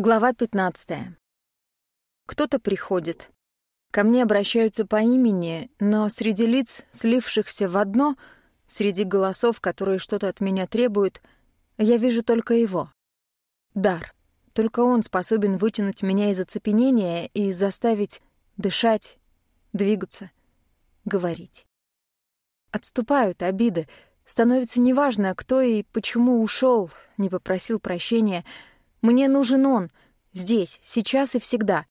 Глава 15. Кто-то приходит. Ко мне обращаются по имени, но среди лиц, слившихся в одно, среди голосов, которые что-то от меня требуют, я вижу только его. Дар. Только он способен вытянуть меня из оцепенения и заставить дышать, двигаться, говорить. Отступают обиды. Становится неважно, кто и почему ушел, не попросил прощения — мне нужен он. Здесь, сейчас и всегда.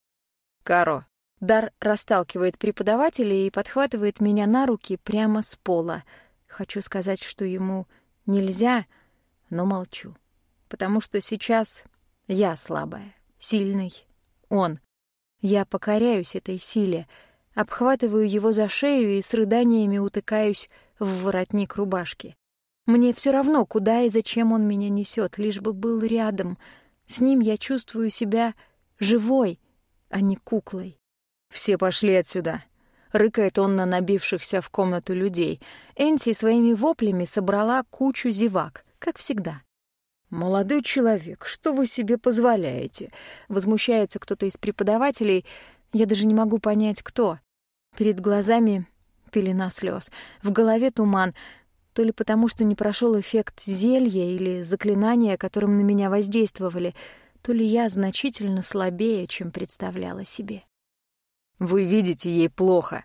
Каро. Дар расталкивает преподавателя и подхватывает меня на руки прямо с пола. Хочу сказать, что ему нельзя, но молчу. Потому что сейчас я слабая, сильный. Он. Я покоряюсь этой силе, обхватываю его за шею и с рыданиями утыкаюсь в воротник рубашки. Мне все равно, куда и зачем он меня несет, лишь бы был рядом — с ним я чувствую себя живой, а не куклой. «Все пошли отсюда», — рыкает он на набившихся в комнату людей. Энти своими воплями собрала кучу зевак, как всегда. «Молодой человек, что вы себе позволяете?» Возмущается кто-то из преподавателей. Я даже не могу понять, кто. Перед глазами пелена слез, в голове туман, то ли потому, что не прошел эффект зелья или заклинания, которым на меня воздействовали, то ли я значительно слабее, чем представляла себе. «Вы видите, ей плохо».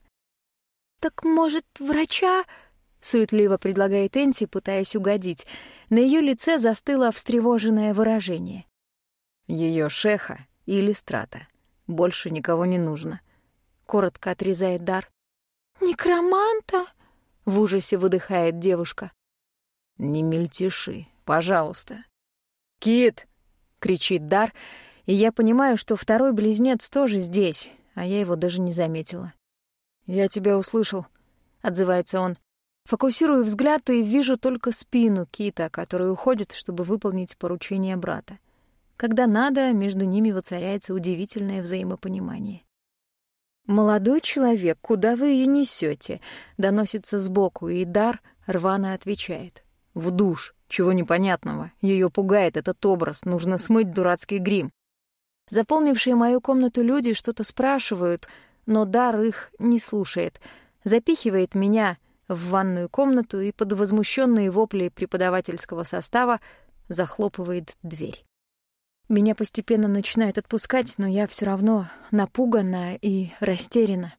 «Так, может, врача?» — суетливо предлагает Энси, пытаясь угодить. На ее лице застыло встревоженное выражение. Ее шеха или страта. Больше никого не нужно. Коротко отрезает дар. «Некроманта?» — в ужасе выдыхает девушка. «Не мельтеши, пожалуйста». «Кит!» — кричит Дар, и я понимаю, что второй близнец тоже здесь, а я его даже не заметила. «Я тебя услышал», — отзывается он. Фокусирую взгляд и вижу только спину Кита, который уходит, чтобы выполнить поручение брата. Когда надо, между ними воцаряется удивительное взаимопонимание. «Молодой человек, куда вы ее несете? доносится сбоку, и Дар рвано отвечает. «В душ. Чего непонятного? Ее пугает этот образ. Нужно смыть дурацкий грим». Заполнившие мою комнату люди что-то спрашивают, но Дар их не слушает. Запихивает меня в ванную комнату и под возмущенные вопли преподавательского состава захлопывает дверь. Меня постепенно начинает отпускать, но я все равно напугана и растеряна.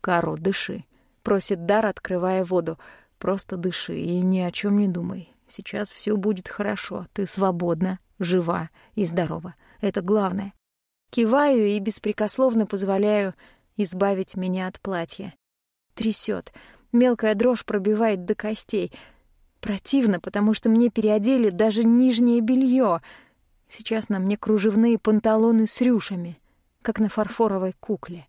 «Каро, дыши», — просит Дар, открывая воду. «Просто дыши и ни о чем не думай. Сейчас все будет хорошо. Ты свободна, жива и здорова. Это главное». Киваю и беспрекословно позволяю избавить меня от платья. Трясет, мелкая дрожь пробивает до костей. Противно, потому что мне переодели даже нижнее белье — Сейчас на мне кружевные панталоны с рюшами, как на фарфоровой кукле.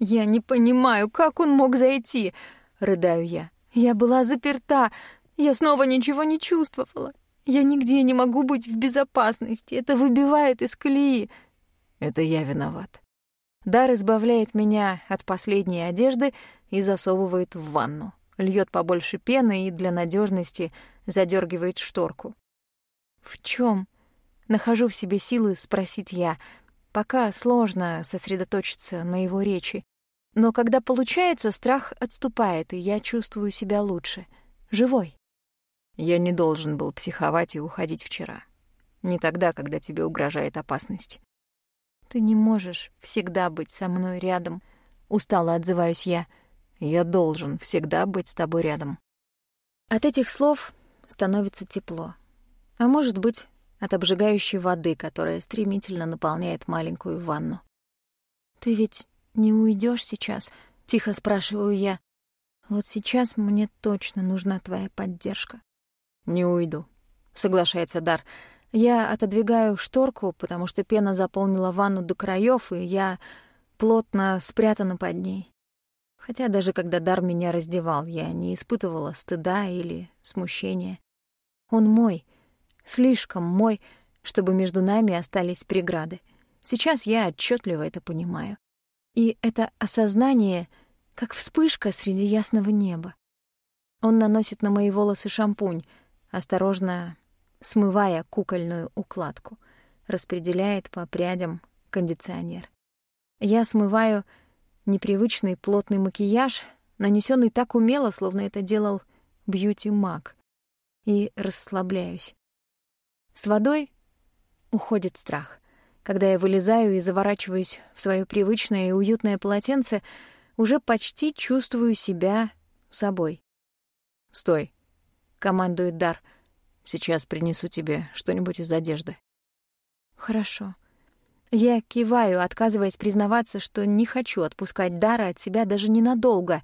«Я не понимаю, как он мог зайти?» — рыдаю я. «Я была заперта, я снова ничего не чувствовала. Я нигде не могу быть в безопасности, это выбивает из колеи». «Это я виноват». Дар избавляет меня от последней одежды и засовывает в ванну. Льет побольше пены и для надежности задергивает шторку. «В чем? Нахожу в себе силы спросить я. Пока сложно сосредоточиться на его речи. Но когда получается, страх отступает, и я чувствую себя лучше. Живой. Я не должен был психовать и уходить вчера. Не тогда, когда тебе угрожает опасность. Ты не можешь всегда быть со мной рядом. Устало отзываюсь я. Я должен всегда быть с тобой рядом. От этих слов становится тепло. А может быть, от обжигающей воды, которая стремительно наполняет маленькую ванну. «Ты ведь не уйдешь сейчас?» — тихо спрашиваю я. «Вот сейчас мне точно нужна твоя поддержка». «Не уйду», — соглашается Дар. Я отодвигаю шторку, потому что пена заполнила ванну до краев, и я плотно спрятана под ней. Хотя даже когда Дар меня раздевал, я не испытывала стыда или смущения. Он мой, Слишком мой, чтобы между нами остались преграды. Сейчас я отчетливо это понимаю. И это осознание, как вспышка среди ясного неба. Он наносит на мои волосы шампунь, осторожно смывая кукольную укладку. распределяет по прядям кондиционер. Я смываю непривычный плотный макияж, нанесенный так умело, словно это делал бьюти-маг, и расслабляюсь. С водой уходит страх. Когда я вылезаю и заворачиваюсь в свое привычное и уютное полотенце, уже почти чувствую себя собой. «Стой!» — командует Дар. «Сейчас принесу тебе что-нибудь из одежды». «Хорошо». Я киваю, отказываясь признаваться, что не хочу отпускать Дара от себя даже ненадолго.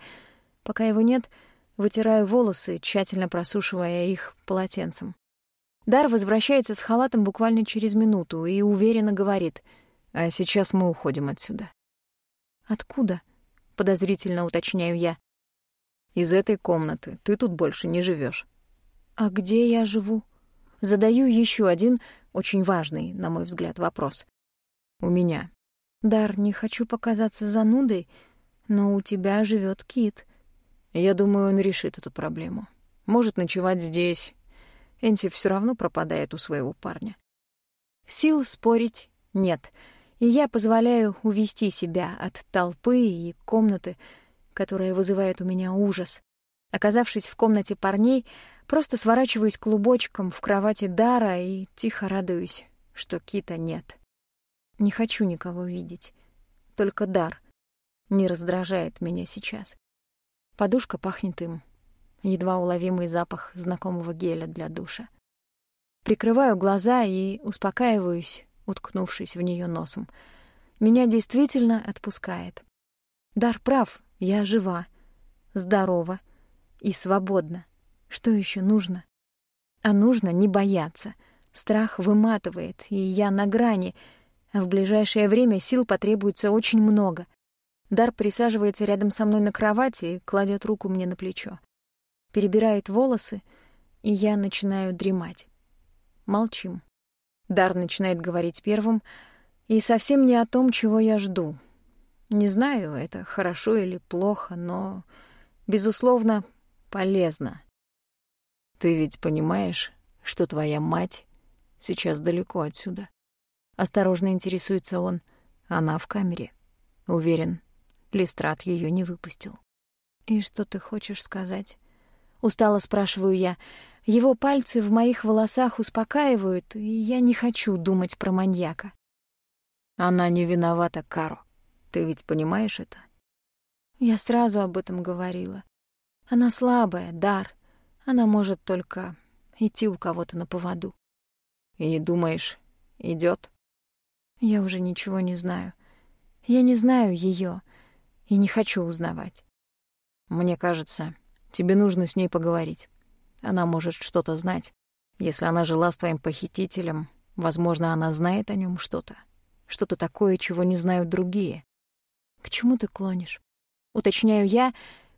Пока его нет, вытираю волосы, тщательно просушивая их полотенцем. Дар возвращается с халатом буквально через минуту и уверенно говорит. «А сейчас мы уходим отсюда». «Откуда?» — подозрительно уточняю я. «Из этой комнаты. Ты тут больше не живешь. «А где я живу?» Задаю еще один, очень важный, на мой взгляд, вопрос. У меня. Дар, не хочу показаться занудой, но у тебя живет Кит. Я думаю, он решит эту проблему. Может ночевать здесь. Энти все равно пропадает у своего парня. Сил спорить нет, и я позволяю увести себя от толпы и комнаты, которая вызывает у меня ужас. Оказавшись в комнате парней, просто сворачиваюсь клубочком в кровати Дара и тихо радуюсь, что Кита нет. Не хочу никого видеть. Только дар не раздражает меня сейчас. Подушка пахнет им. Едва уловимый запах знакомого геля для душа. Прикрываю глаза и успокаиваюсь, уткнувшись в нее носом. Меня действительно отпускает. Дар прав, я жива, здорова и свободна. Что еще нужно? А нужно не бояться. Страх выматывает, и я на грани — в ближайшее время сил потребуется очень много. Дар присаживается рядом со мной на кровати и кладет руку мне на плечо. Перебирает волосы, и я начинаю дремать. Молчим. Дар начинает говорить первым, и совсем не о том, чего я жду. Не знаю, это хорошо или плохо, но, безусловно, полезно. Ты ведь понимаешь, что твоя мать сейчас далеко отсюда? Осторожно интересуется он. Она в камере. Уверен, Листрат ее не выпустил. «И что ты хочешь сказать?» Устало спрашиваю я. Его пальцы в моих волосах успокаивают, и я не хочу думать про маньяка. Она не виновата, Каро. Ты ведь понимаешь это? Я сразу об этом говорила. Она слабая, дар. Она может только идти у кого-то на поводу. И думаешь, идет? Я уже ничего не знаю. Я не знаю ее и не хочу узнавать. Мне кажется, тебе нужно с ней поговорить. Она может что-то знать. Если она жила с твоим похитителем, возможно, она знает о нем что-то. Что-то такое, чего не знают другие. К чему ты клонишь? Уточняю я,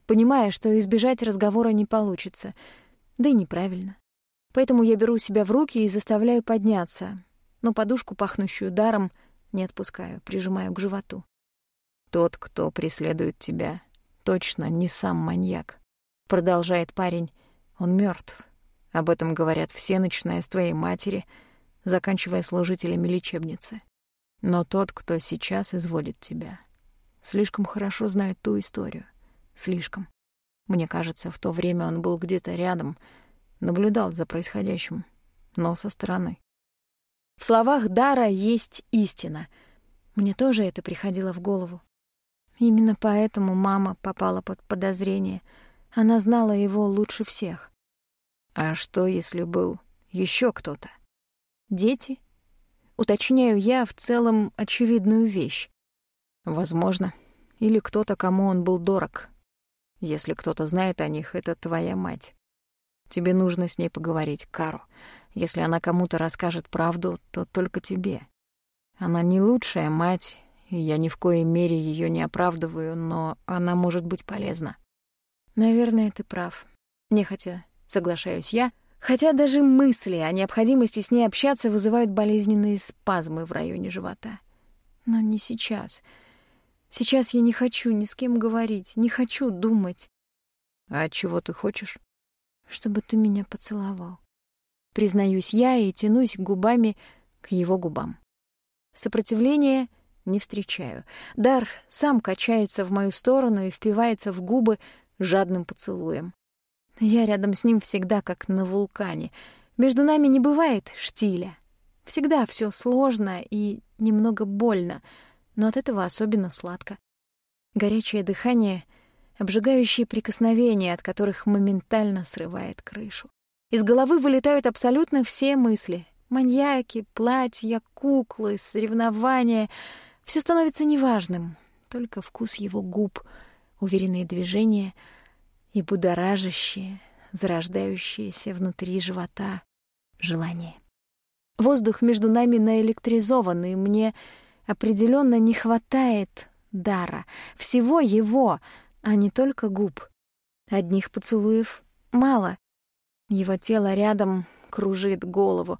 понимая, что избежать разговора не получится. Да и неправильно. Поэтому я беру себя в руки и заставляю подняться, но подушку, пахнущую даром, не отпускаю, прижимаю к животу. «Тот, кто преследует тебя, точно не сам маньяк», — продолжает парень. «Он мертв. Об этом говорят все, начиная с твоей матери, заканчивая служителями лечебницы. Но тот, кто сейчас изводит тебя, слишком хорошо знает ту историю. Слишком. Мне кажется, в то время он был где-то рядом, наблюдал за происходящим, но со стороны. В словах Дара есть истина. Мне тоже это приходило в голову. Именно поэтому мама попала под подозрение. Она знала его лучше всех. А что, если был еще кто-то? Дети? Уточняю я в целом очевидную вещь. Возможно. Или кто-то, кому он был дорог. Если кто-то знает о них, это твоя мать. Тебе нужно с ней поговорить, Кару. Если она кому-то расскажет правду, то только тебе. Она не лучшая мать, и я ни в коей мере ее не оправдываю, но она может быть полезна. Наверное, ты прав. Нехотя соглашаюсь я, хотя даже мысли о необходимости с ней общаться вызывают болезненные спазмы в районе живота. Но не сейчас. Сейчас я не хочу ни с кем говорить, не хочу думать. А чего ты хочешь? Чтобы ты меня поцеловал. Признаюсь я и тянусь губами к его губам. Сопротивления не встречаю. Дар сам качается в мою сторону и впивается в губы жадным поцелуем. Я рядом с ним всегда как на вулкане. Между нами не бывает штиля. Всегда все сложно и немного больно, но от этого особенно сладко. Горячее дыхание, обжигающие прикосновения, от которых моментально срывает крышу. Из головы вылетают абсолютно все мысли. Маньяки, платья, куклы, соревнования. Все становится неважным. Только вкус его губ, уверенные движения и будоражащее, зарождающееся внутри живота желание. Воздух между нами наэлектризован, и мне определенно не хватает дара, всего его, а не только губ. Одних поцелуев мало. Его тело рядом кружит голову.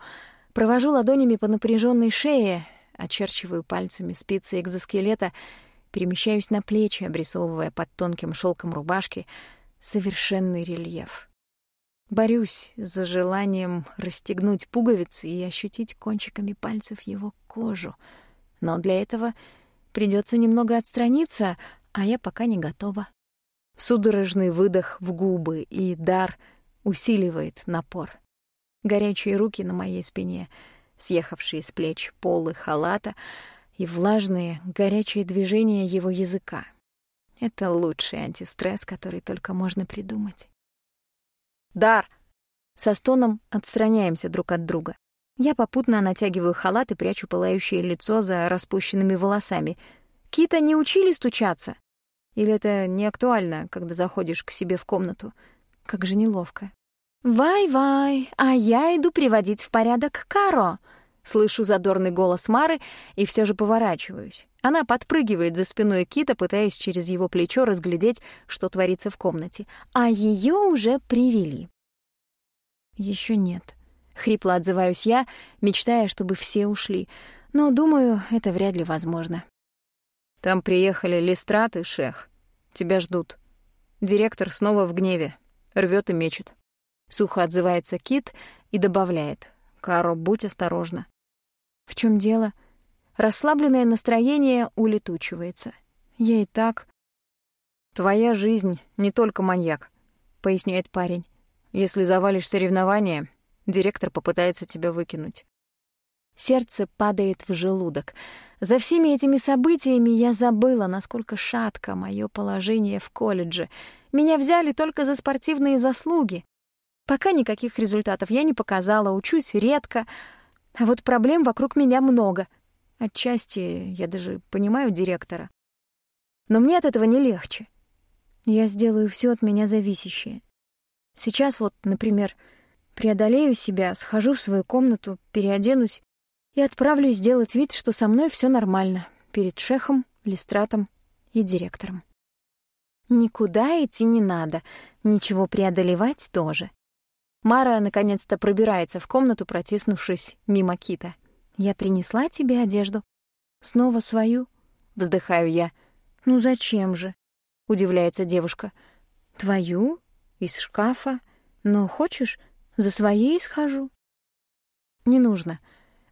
Провожу ладонями по напряженной шее, очерчиваю пальцами спицы экзоскелета, перемещаюсь на плечи, обрисовывая под тонким шелком рубашки совершенный рельеф. Борюсь за желанием расстегнуть пуговицы и ощутить кончиками пальцев его кожу. Но для этого придется немного отстраниться, а я пока не готова. Судорожный выдох в губы, и дар усиливает напор. Горячие руки на моей спине, съехавшие с плеч полы халата и влажные, горячие движения его языка. Это лучший антистресс, который только можно придумать. «Дар!» Со стоном отстраняемся друг от друга. Я попутно натягиваю халат и прячу пылающее лицо за распущенными волосами. Кита не учили стучаться? Или это не актуально, когда заходишь к себе в комнату? Как же неловко. «Вай-вай, а я иду приводить в порядок Каро!» Слышу задорный голос Мары и все же поворачиваюсь. Она подпрыгивает за спиной Кита, пытаясь через его плечо разглядеть, что творится в комнате. А ее уже привели. Еще нет. Хрипло отзываюсь я, мечтая, чтобы все ушли. Но, думаю, это вряд ли возможно. Там приехали Листрат и Шех. Тебя ждут. Директор снова в гневе. рвет и мечет. Сухо отзывается Кит и добавляет. «Каро, будь осторожна». «В чем дело?» Расслабленное настроение улетучивается. Я и так... «Твоя жизнь не только маньяк», — поясняет парень. «Если завалишь соревнования, директор попытается тебя выкинуть». Сердце падает в желудок. За всеми этими событиями я забыла, насколько шатко мое положение в колледже. Меня взяли только за спортивные заслуги. Пока никаких результатов я не показала, учусь редко, а вот проблем вокруг меня много — Отчасти я даже понимаю директора. Но мне от этого не легче. Я сделаю все от меня зависящее. Сейчас вот, например, преодолею себя, схожу в свою комнату, переоденусь и отправлюсь сделать вид, что со мной все нормально перед шехом, листратом и директором. Никуда идти не надо, ничего преодолевать тоже. Мара наконец-то пробирается в комнату, протиснувшись мимо Кита. Я принесла тебе одежду. Снова свою? Вздыхаю я. Ну зачем же? Удивляется девушка. Твою? Из шкафа? Но хочешь, за своей схожу? Не нужно.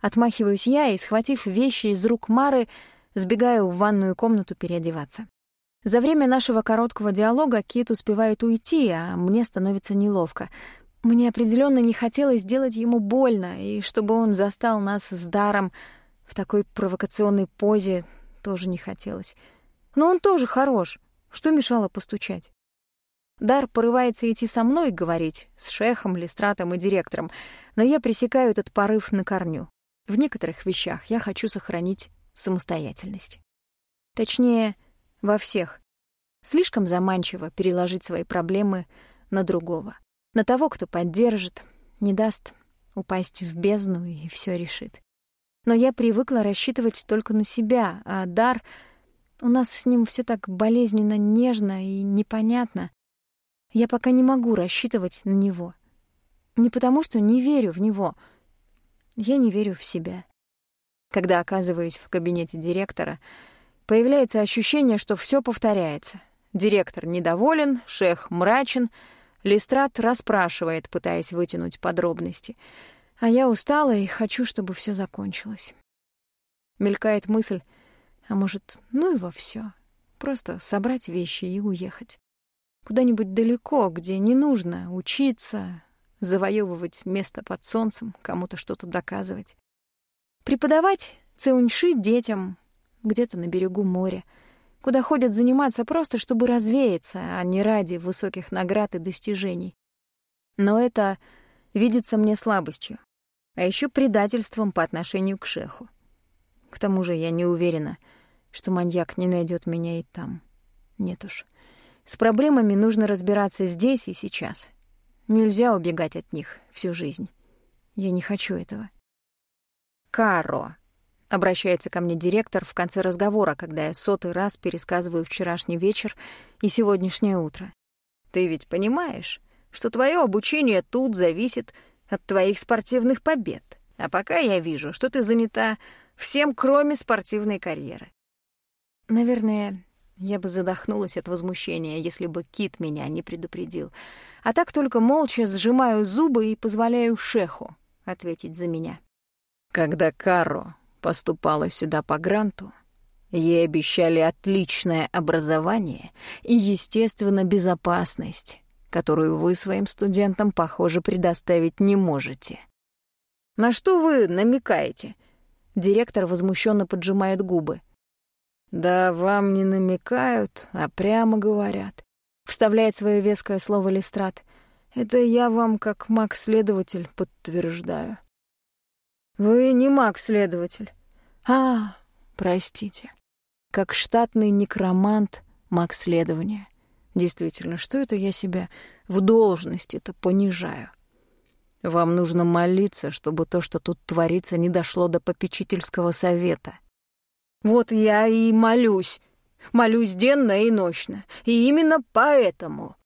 Отмахиваюсь я и, схватив вещи из рук Мары, сбегаю в ванную комнату переодеваться. За время нашего короткого диалога Кит успевает уйти, а мне становится неловко. Мне определенно не хотелось сделать ему больно, и чтобы он застал нас с даром в такой провокационной позе, тоже не хотелось. Но он тоже хорош. Что мешало постучать? Дар порывается идти со мной говорить, с шехом, листратом и директором, но я пресекаю этот порыв на корню. В некоторых вещах я хочу сохранить самостоятельность. Точнее, во всех. Слишком заманчиво переложить свои проблемы на другого на того, кто поддержит, не даст упасть в бездну и все решит. Но я привыкла рассчитывать только на себя, а дар... У нас с ним все так болезненно, нежно и непонятно. Я пока не могу рассчитывать на него. Не потому, что не верю в него. Я не верю в себя. Когда оказываюсь в кабинете директора, появляется ощущение, что все повторяется. Директор недоволен, шех мрачен — Листрат расспрашивает, пытаясь вытянуть подробности. А я устала и хочу, чтобы все закончилось. Мелькает мысль, а может, ну и во все. Просто собрать вещи и уехать. Куда-нибудь далеко, где не нужно учиться, завоевывать место под солнцем, кому-то что-то доказывать. Преподавать цеуньши детям где-то на берегу моря, куда ходят заниматься просто, чтобы развеяться, а не ради высоких наград и достижений. Но это видится мне слабостью, а еще предательством по отношению к шеху. К тому же я не уверена, что маньяк не найдет меня и там. Нет уж. С проблемами нужно разбираться здесь и сейчас. Нельзя убегать от них всю жизнь. Я не хочу этого. «Каро», — обращается ко мне директор в конце разговора, когда я сотый раз пересказываю вчерашний вечер и сегодняшнее утро. «Ты ведь понимаешь, что твое обучение тут зависит от твоих спортивных побед, а пока я вижу, что ты занята всем, кроме спортивной карьеры. Наверное, я бы задохнулась от возмущения, если бы Кит меня не предупредил. А так только молча сжимаю зубы и позволяю шеху ответить за меня. Когда Каро поступала сюда по гранту, ей обещали отличное образование и, естественно, безопасность, которую вы своим студентам, похоже, предоставить не можете. «На что вы намекаете?» Директор возмущенно поджимает губы. «Да вам не намекают, а прямо говорят», — вставляет свое веское слово Листрат. «Это я вам, как маг-следователь, подтверждаю». «Вы не маг-следователь». «А, простите. Как штатный некромант маг-следования. Действительно, что это я себя в должности-то понижаю? Вам нужно молиться, чтобы то, что тут творится, не дошло до попечительского совета». Вот я и молюсь. Молюсь денно и ночно. И именно поэтому.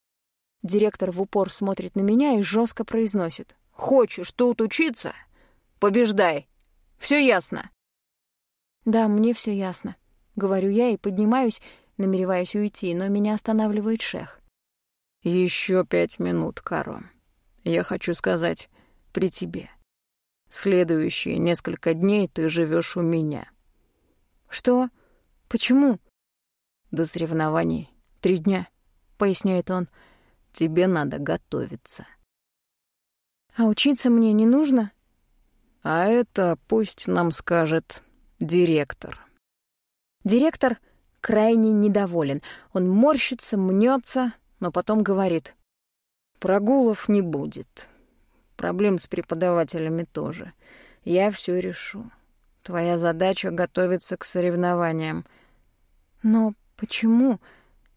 Директор в упор смотрит на меня и жестко произносит. Хочешь тут учиться? Побеждай. Все ясно. Да, мне все ясно. Говорю я и поднимаюсь, намереваясь уйти, но меня останавливает шех. Еще пять минут, Каро. Я хочу сказать при тебе. Следующие несколько дней ты живешь у меня. «Что? Почему?» «До соревнований. Три дня», — поясняет он. «Тебе надо готовиться». «А учиться мне не нужно?» «А это пусть нам скажет директор». Директор крайне недоволен. Он морщится, мнется, но потом говорит. «Прогулов не будет. Проблем с преподавателями тоже. Я все решу. Твоя задача — готовиться к соревнованиям. Но почему?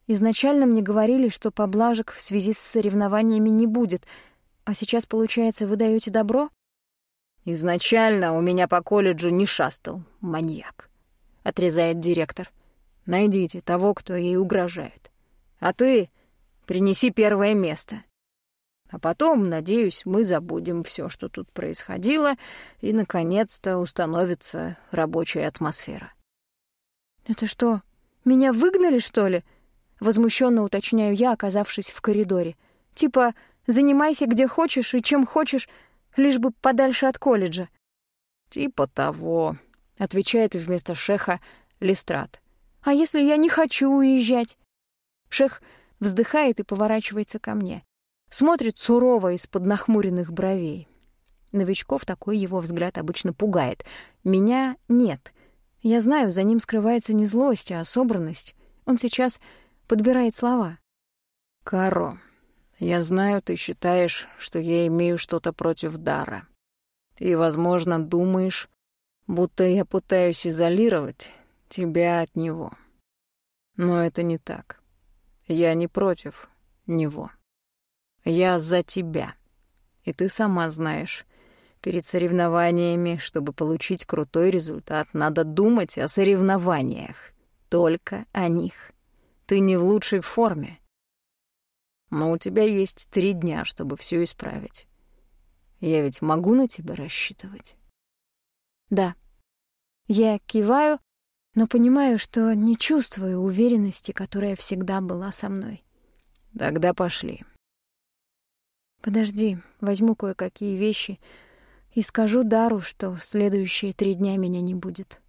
Изначально мне говорили, что поблажек в связи с соревнованиями не будет, а сейчас, получается, вы даете добро? Изначально у меня по колледжу не шастал маньяк, — отрезает директор. Найдите того, кто ей угрожает. А ты принеси первое место. А потом, надеюсь, мы забудем все, что тут происходило, и, наконец-то, установится рабочая атмосфера. «Это что, меня выгнали, что ли?» Возмущенно уточняю я, оказавшись в коридоре. «Типа, занимайся где хочешь и чем хочешь, лишь бы подальше от колледжа». «Типа того», — отвечает вместо шеха Листрат. «А если я не хочу уезжать?» Шех вздыхает и поворачивается ко мне. Смотрит сурово из-под нахмуренных бровей. Новичков такой его взгляд обычно пугает. Меня нет. Я знаю, за ним скрывается не злость, а собранность. Он сейчас подбирает слова. «Каро, я знаю, ты считаешь, что я имею что-то против Дара. Ты, возможно, думаешь, будто я пытаюсь изолировать тебя от него. Но это не так. Я не против него. Я за тебя. И ты сама знаешь, перед соревнованиями, чтобы получить крутой результат, надо думать о соревнованиях. Только о них. Ты не в лучшей форме. Но у тебя есть три дня, чтобы все исправить. Я ведь могу на тебя рассчитывать? Да. Я киваю, но понимаю, что не чувствую уверенности, которая всегда была со мной. Тогда пошли. Подожди, возьму кое-какие вещи И скажу Дару, что следующие три дня меня не будет.